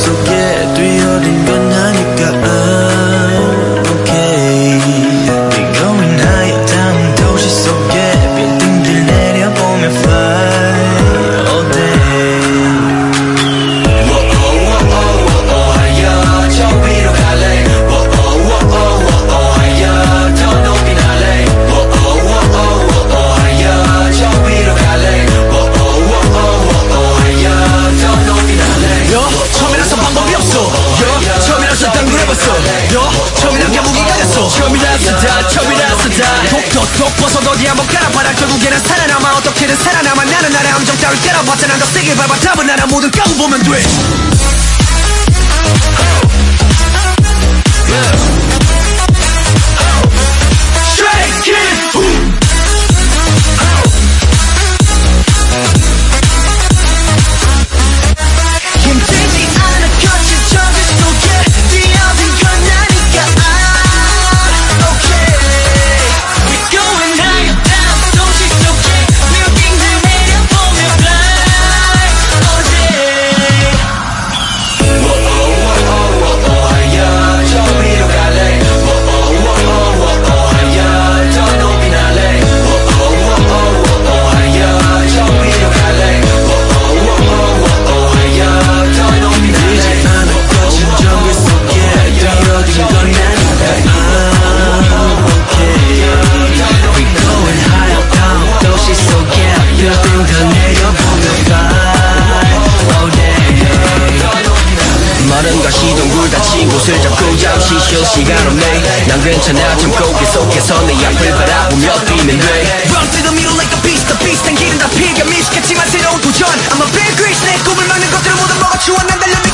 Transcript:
So 처음이라서 다 처음이라서 다독더독 벗어, 어디 한번 깔아봐라. 결국에는 살아남아. 어떻게든 살아남아. 나는 나의 함정 따위 깔아봤자 난더 세게 밟아. 답은 나는 모든 까고 보면 돼. yeah. 없네. 난 괜찮아. 참고 계속해서 내 앞을 바라보며 뛰면 돼 Run through the middle like a beast. The beast 난 길은 다 피가 미숙했지만 새로운 도전. I'm a big grease 내 꿈을 막는 것들을 모두 먹어치워 난 달려